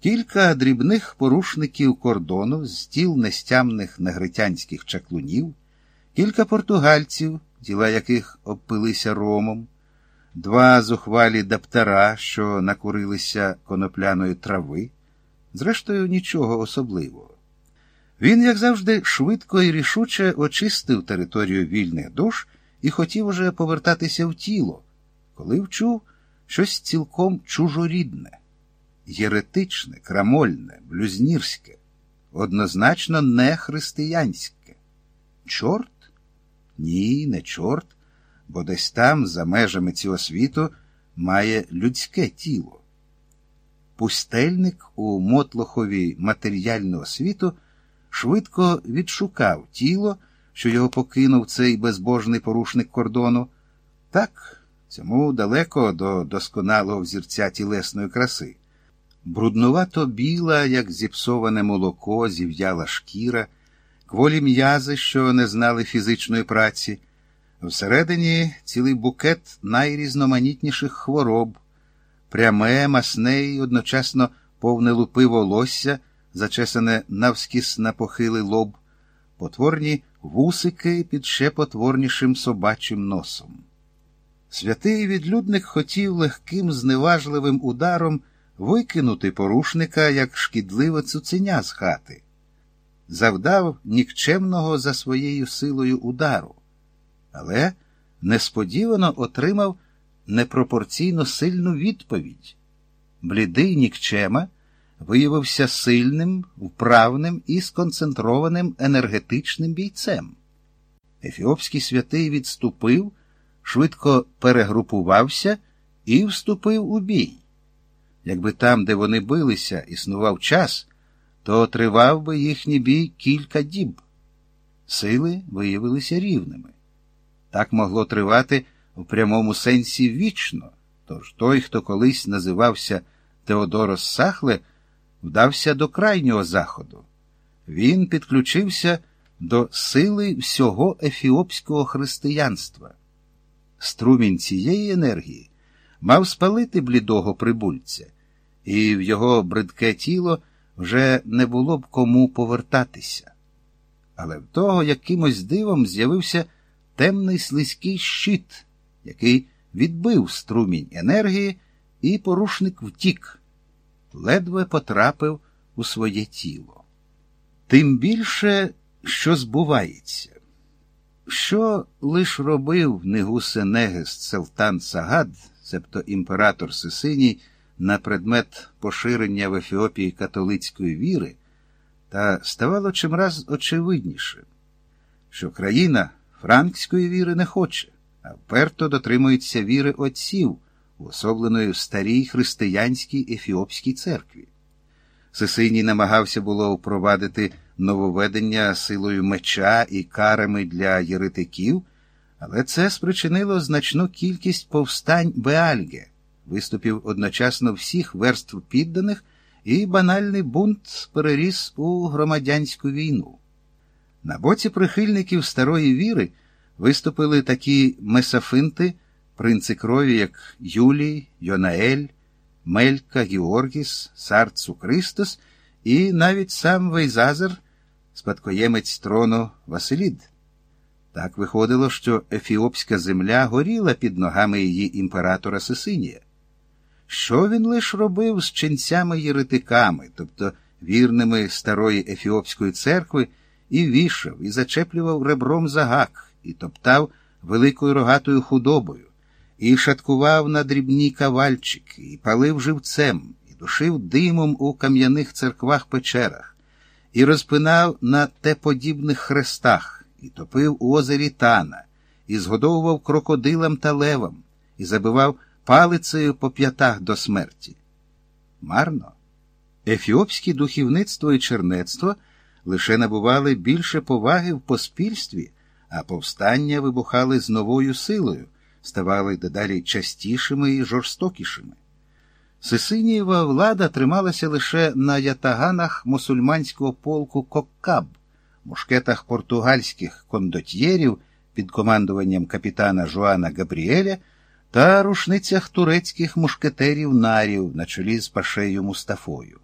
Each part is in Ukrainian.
Кілька дрібних порушників кордону з тіл нестямних негритянських чаклунів, кілька португальців, тіла яких обпилися ромом, два зухвалі даптара, що накурилися конопляної трави, зрештою, нічого особливого. Він, як завжди, швидко і рішуче очистив територію вільних душ і хотів уже повертатися в тіло, коли вчув щось цілком чужорідне єретичне, крамольне, блюзнірське, однозначно не християнське. Чорт? Ні, не чорт, бо десь там, за межами цього світу, має людське тіло. Пустельник у мотлохові матеріального світу швидко відшукав тіло, що його покинув цей безбожний порушник кордону. Так, цьому далеко до досконалого взірця тілесної краси. Бруднувато біла, як зіпсоване молоко, зів'яла шкіра, кволі м'язи, що не знали фізичної праці, всередині цілий букет найрізноманітніших хвороб, пряме, масне й одночасно повне лупи волосся, зачесане навскіс на похилий лоб, потворні вусики під ще потворнішим собачим носом. Святий відлюдник хотів легким, зневажливим ударом викинути порушника як шкідливе цуценя з хати, завдав нікчемного за своєю силою удару, але несподівано отримав непропорційно сильну відповідь. Блідий нікчема виявився сильним, вправним і сконцентрованим енергетичним бійцем. Ефіопський святий відступив, швидко перегрупувався і вступив у бій. Якби там, де вони билися, існував час, то тривав би їхній бій кілька діб. Сили виявилися рівними. Так могло тривати в прямому сенсі вічно, тож той, хто колись називався Теодорос Сахле, вдався до крайнього заходу. Він підключився до сили всього ефіопського християнства. Струмінь цієї енергії мав спалити блідого прибульця, і в його бридке тіло вже не було б кому повертатися. Але в того якимось дивом з'явився темний слизький щит, який відбив струмінь енергії, і порушник втік, ледве потрапив у своє тіло. Тим більше, що збувається. Що лиш робив негус негесті Селтан Сагад, себто імператор Сисиній, на предмет поширення в Ефіопії католицької віри, та ставало чимраз очевидніше, що країна франкської віри не хоче, а вперто дотримується віри отців, уособленої в старій християнській ефіопській церкві. Сисиній намагався було впровадити нововведення силою меча і карами для єретиків, але це спричинило значну кількість повстань Беальге, виступів одночасно всіх верств підданих, і банальний бунт переріс у громадянську війну. На боці прихильників старої віри виступили такі месафинти, принци крові, як Юлій, Йонаель, Мелька, Георгіс, Сарцу Христос і навіть сам Вейзазер, спадкоємець трону Василід. Так виходило, що ефіопська земля горіла під ногами її імператора Сесинія. Що він лиш робив з ченцями єретиками, тобто вірними старої ефіопської церкви, і вішав, і зачеплював ребром за гак, і топтав великою рогатою худобою, і шаткував на дрібні кавальчики, і палив живцем, і душив димом у кам'яних церквах печерах, і розпинав на теподібних хрестах, і топив у озері Тана, і згодовував крокодилам та левам, і забивав палицею по п'ятах до смерті. Марно. Ефіопське духівництво і чернецтво лише набували більше поваги в поспільстві, а повстання вибухали з новою силою, ставали дедалі частішими і жорстокішими. Сисинієва влада трималася лише на ятаганах мусульманського полку Коккаб, мушкетах португальських кондотьєрів під командуванням капітана Жуана Габріеля та рушницях турецьких мушкетерів нарів на чолі з пашею Мустафою.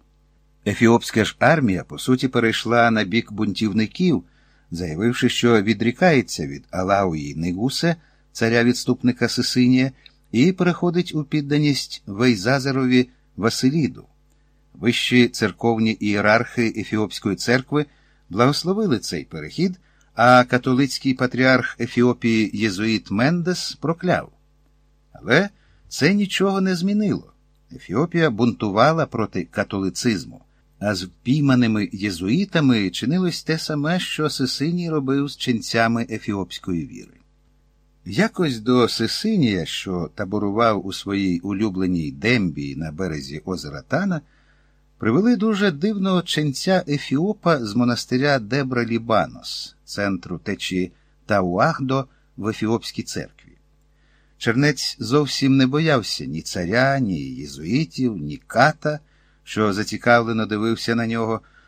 Ефіопська ж армія, по суті, перейшла на бік бунтівників, заявивши, що відрікається від Алауї Негусе, царя відступника Сисинія, і переходить у підданість Вейзазерові Василіду. Вищі церковні ієрархи Ефіопської церкви благословили цей перехід, а католицький патріарх Ефіопії Єзуїт Мендес прокляв. Але це нічого не змінило. Ефіопія бунтувала проти католицизму, а з впійманими єзуїтами чинилось те саме, що Сисиній робив з ченцями ефіопської віри. Якось до Сисинія, що таборував у своїй улюбленій дембії на березі озера Тана, привели дуже дивного ченця Ефіопа з монастиря Дебра Лібанос, центру течії Тауахдо в Ефіопській церкві. Чернець зовсім не боявся ні царя, ні єзуїтів, ні ката, що зацікавлено дивився на нього.